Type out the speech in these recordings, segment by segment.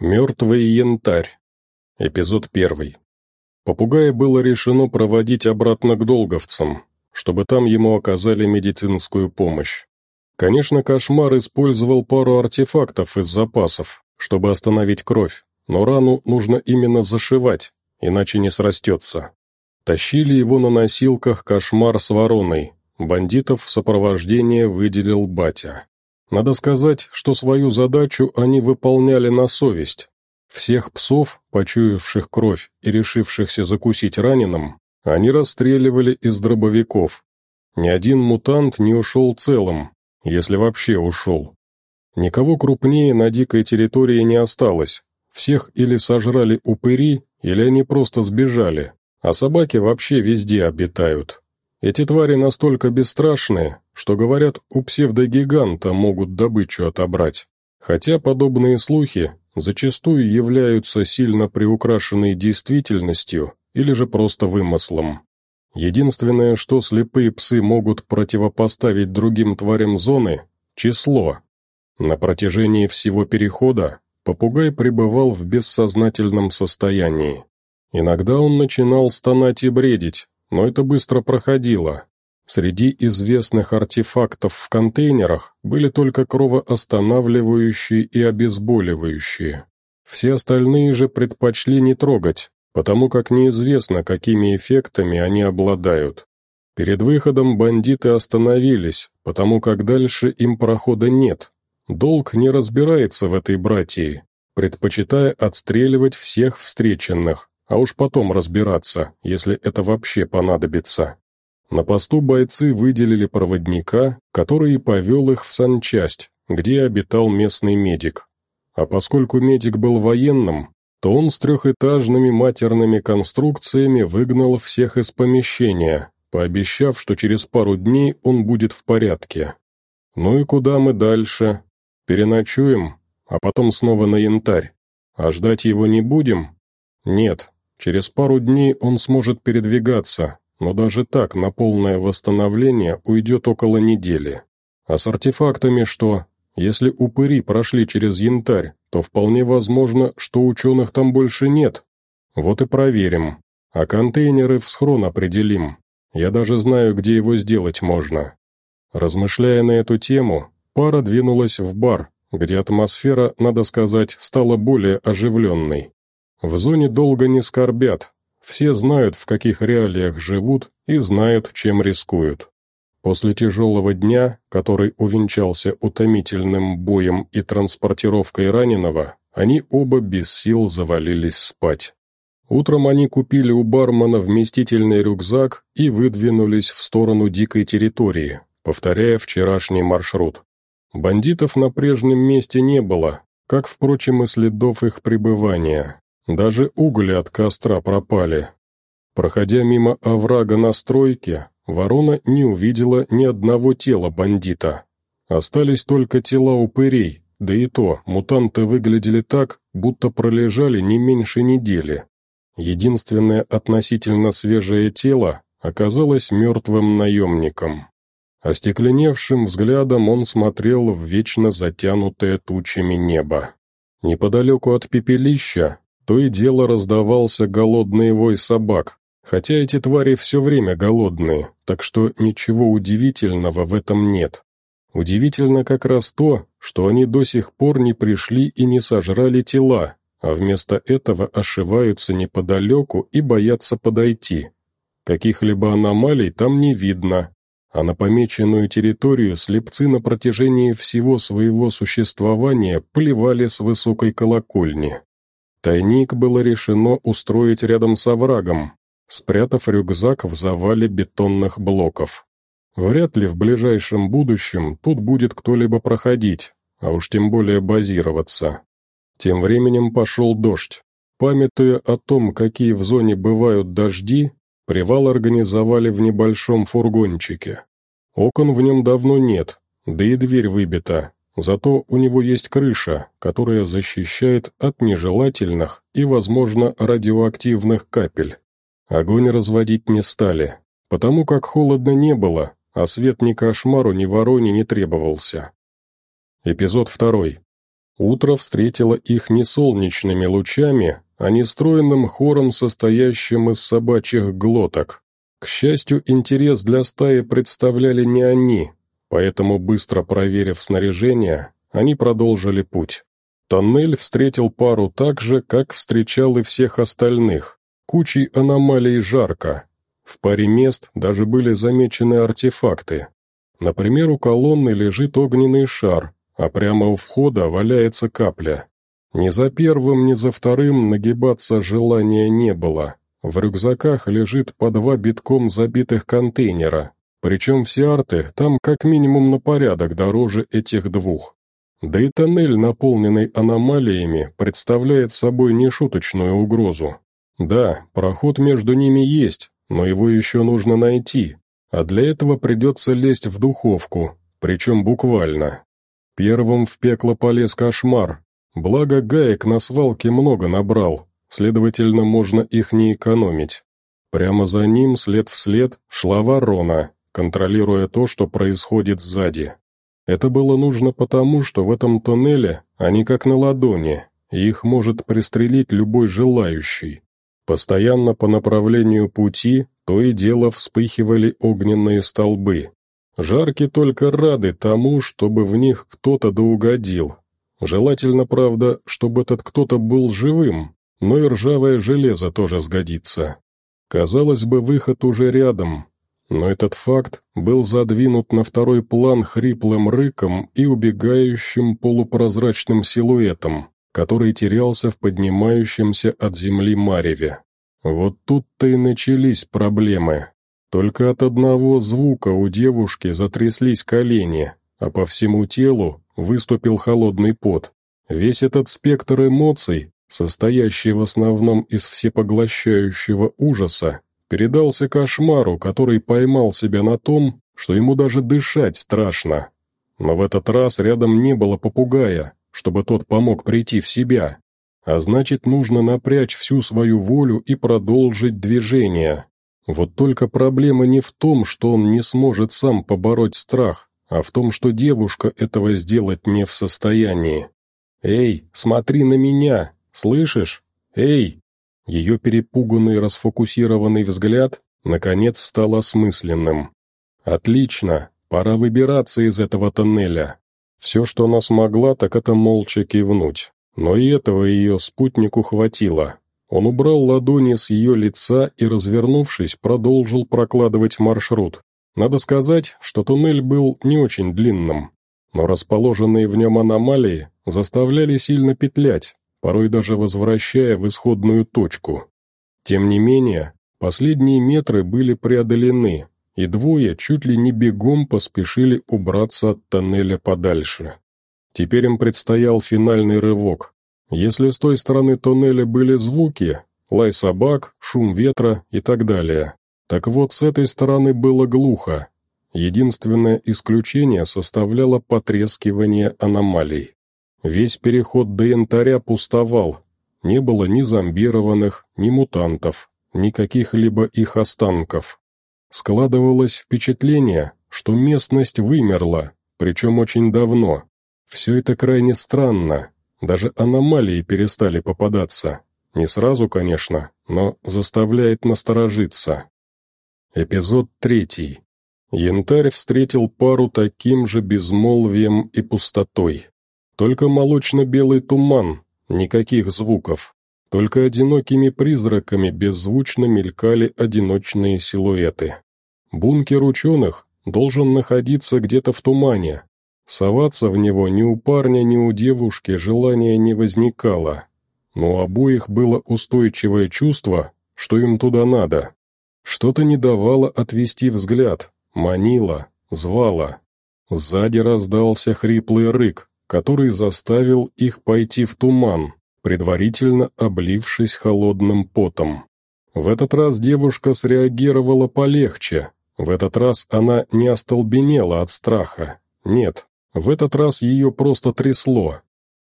Мертвый янтарь. Эпизод первый. Попугая было решено проводить обратно к долговцам, чтобы там ему оказали медицинскую помощь. Конечно, кошмар использовал пару артефактов из запасов, чтобы остановить кровь, но рану нужно именно зашивать, иначе не срастется. Тащили его на носилках кошмар с вороной, бандитов в сопровождение выделил батя. Надо сказать, что свою задачу они выполняли на совесть. Всех псов, почуявших кровь и решившихся закусить раненым, они расстреливали из дробовиков. Ни один мутант не ушел целым, если вообще ушел. Никого крупнее на дикой территории не осталось. Всех или сожрали упыри, или они просто сбежали, а собаки вообще везде обитают. Эти твари настолько бесстрашные, что, говорят, у псевдогиганта могут добычу отобрать. Хотя подобные слухи зачастую являются сильно приукрашенной действительностью или же просто вымыслом. Единственное, что слепые псы могут противопоставить другим тварям зоны – число. На протяжении всего перехода попугай пребывал в бессознательном состоянии. Иногда он начинал стонать и бредить, но это быстро проходило. Среди известных артефактов в контейнерах были только кровоостанавливающие и обезболивающие. Все остальные же предпочли не трогать, потому как неизвестно, какими эффектами они обладают. Перед выходом бандиты остановились, потому как дальше им прохода нет. Долг не разбирается в этой братии, предпочитая отстреливать всех встреченных, а уж потом разбираться, если это вообще понадобится. На посту бойцы выделили проводника, который повел их в санчасть, где обитал местный медик. А поскольку медик был военным, то он с трехэтажными матерными конструкциями выгнал всех из помещения, пообещав, что через пару дней он будет в порядке. Ну и куда мы дальше? Переночуем, а потом снова на янтарь. А ждать его не будем? Нет, Через пару дней он сможет передвигаться, но даже так на полное восстановление уйдет около недели. А с артефактами что? Если упыри прошли через янтарь, то вполне возможно, что ученых там больше нет. Вот и проверим. А контейнеры в схрон определим. Я даже знаю, где его сделать можно. Размышляя на эту тему, пара двинулась в бар, где атмосфера, надо сказать, стала более оживленной. В зоне долго не скорбят, все знают, в каких реалиях живут и знают, чем рискуют. После тяжелого дня, который увенчался утомительным боем и транспортировкой раненого, они оба без сил завалились спать. Утром они купили у бармена вместительный рюкзак и выдвинулись в сторону дикой территории, повторяя вчерашний маршрут. Бандитов на прежнем месте не было, как, впрочем, и следов их пребывания. Даже угли от костра пропали. Проходя мимо оврага на стройке, ворона не увидела ни одного тела бандита. Остались только тела упырей, да и то, мутанты выглядели так, будто пролежали не меньше недели. Единственное относительно свежее тело оказалось мертвым наемником. Остекленевшим взглядом он смотрел в вечно затянутое тучами небо. Неподалеку от пепелища то и дело раздавался голодный вой собак, хотя эти твари все время голодные, так что ничего удивительного в этом нет. Удивительно как раз то, что они до сих пор не пришли и не сожрали тела, а вместо этого ошиваются неподалеку и боятся подойти. Каких-либо аномалий там не видно, а на помеченную территорию слепцы на протяжении всего своего существования плевали с высокой колокольни. Тайник было решено устроить рядом с оврагом, спрятав рюкзак в завале бетонных блоков. Вряд ли в ближайшем будущем тут будет кто-либо проходить, а уж тем более базироваться. Тем временем пошел дождь. Памятуя о том, какие в зоне бывают дожди, привал организовали в небольшом фургончике. Окон в нем давно нет, да и дверь выбита, Зато у него есть крыша, которая защищает от нежелательных и, возможно, радиоактивных капель. Огонь разводить не стали, потому как холодно не было, а свет ни кошмару, ни вороне не требовался. Эпизод второй. Утро встретило их не солнечными лучами, а нестроенным хором, состоящим из собачьих глоток. К счастью, интерес для стаи представляли не они, поэтому, быстро проверив снаряжение, они продолжили путь. Тоннель встретил пару так же, как встречал и всех остальных, кучей аномалий жарко. В паре мест даже были замечены артефакты. Например, у колонны лежит огненный шар, а прямо у входа валяется капля. Ни за первым, ни за вторым нагибаться желания не было. В рюкзаках лежит по два битком забитых контейнера, причем все арты там как минимум на порядок дороже этих двух. Да и тоннель, наполненный аномалиями, представляет собой нешуточную угрозу. Да, проход между ними есть, но его еще нужно найти, а для этого придется лезть в духовку, причем буквально. Первым в пекло полез кошмар, благо гаек на свалке много набрал, следовательно, можно их не экономить. Прямо за ним, след в след, шла ворона, контролируя то, что происходит сзади. Это было нужно потому, что в этом тоннеле они как на ладони, и их может пристрелить любой желающий. Постоянно по направлению пути то и дело вспыхивали огненные столбы. Жарки только рады тому, чтобы в них кто-то доугодил. Желательно, правда, чтобы этот кто-то был живым, но и ржавое железо тоже сгодится. Казалось бы, выход уже рядом, но этот факт был задвинут на второй план хриплым рыком и убегающим полупрозрачным силуэтом, который терялся в поднимающемся от земли мареве. Вот тут-то и начались проблемы. Только от одного звука у девушки затряслись колени, а по всему телу выступил холодный пот. Весь этот спектр эмоций, состоящий в основном из всепоглощающего ужаса, передался кошмару, который поймал себя на том, что ему даже дышать страшно. Но в этот раз рядом не было попугая, чтобы тот помог прийти в себя. А значит, нужно напрячь всю свою волю и продолжить движение. Вот только проблема не в том, что он не сможет сам побороть страх, а в том, что девушка этого сделать не в состоянии. «Эй, смотри на меня! Слышишь? Эй!» Ее перепуганный расфокусированный взгляд, наконец, стал осмысленным. «Отлично, пора выбираться из этого тоннеля». Все, что она смогла, так это молча кивнуть. Но и этого ее спутнику хватило. Он убрал ладони с ее лица и, развернувшись, продолжил прокладывать маршрут. Надо сказать, что туннель был не очень длинным, но расположенные в нем аномалии заставляли сильно петлять, порой даже возвращая в исходную точку. Тем не менее, последние метры были преодолены, и двое чуть ли не бегом поспешили убраться от тоннеля подальше. Теперь им предстоял финальный рывок. Если с той стороны тоннеля были звуки, лай собак, шум ветра и так далее, так вот с этой стороны было глухо. Единственное исключение составляло потрескивание аномалий. Весь переход до янтаря пустовал. Не было ни зомбированных, ни мутантов, ни каких-либо их останков. Складывалось впечатление, что местность вымерла, причем очень давно. Все это крайне странно. Даже аномалии перестали попадаться. Не сразу, конечно, но заставляет насторожиться. Эпизод третий. Янтарь встретил пару таким же безмолвием и пустотой. Только молочно-белый туман, никаких звуков. Только одинокими призраками беззвучно мелькали одиночные силуэты. Бункер ученых должен находиться где-то в тумане. Соваться в него ни у парня, ни у девушки желания не возникало. Но у обоих было устойчивое чувство, что им туда надо. Что-то не давало отвести взгляд, манило, звало. Сзади раздался хриплый рык, который заставил их пойти в туман, предварительно облившись холодным потом. В этот раз девушка среагировала полегче, в этот раз она не остолбенела от страха, нет, в этот раз ее просто трясло.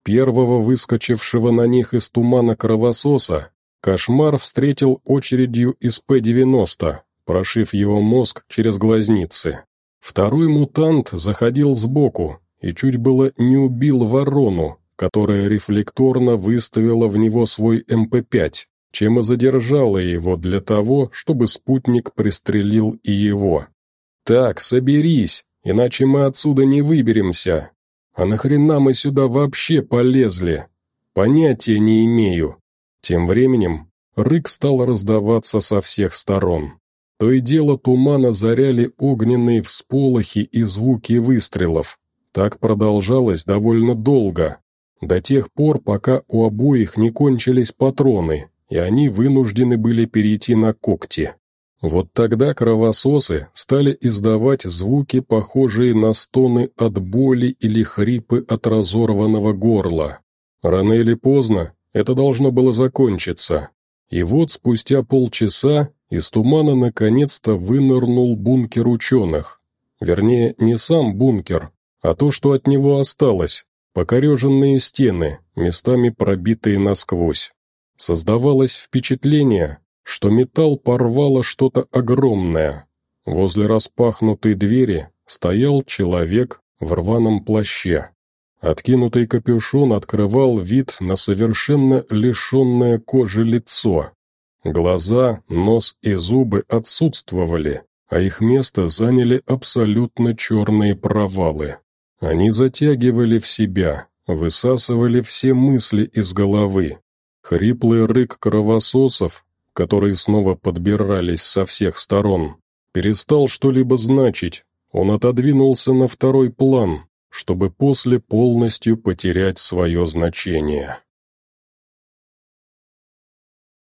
Первого выскочившего на них из тумана кровососа кошмар встретил очередью из П-90, прошив его мозг через глазницы. Второй мутант заходил сбоку, и чуть было не убил ворону, которая рефлекторно выставила в него свой МП-5, чем и задержала его для того, чтобы спутник пристрелил и его. «Так, соберись, иначе мы отсюда не выберемся. А нахрена мы сюда вообще полезли? Понятия не имею». Тем временем рык стал раздаваться со всех сторон. То и дело тумана заряли огненные всполохи и звуки выстрелов. Так продолжалось довольно долго, до тех пор, пока у обоих не кончились патроны, и они вынуждены были перейти на когти. Вот тогда кровососы стали издавать звуки, похожие на стоны от боли или хрипы от разорванного горла. Рано или поздно это должно было закончиться. И вот спустя полчаса из тумана наконец-то вынырнул бункер ученых. Вернее, не сам бункер, а то, что от него осталось, покореженные стены, местами пробитые насквозь. Создавалось впечатление, что металл порвало что-то огромное. Возле распахнутой двери стоял человек в рваном плаще. Откинутый капюшон открывал вид на совершенно лишенное кожи лицо. Глаза, нос и зубы отсутствовали, а их место заняли абсолютно черные провалы. Они затягивали в себя, высасывали все мысли из головы. Хриплый рык кровососов, которые снова подбирались со всех сторон, перестал что-либо значить, он отодвинулся на второй план, чтобы после полностью потерять свое значение.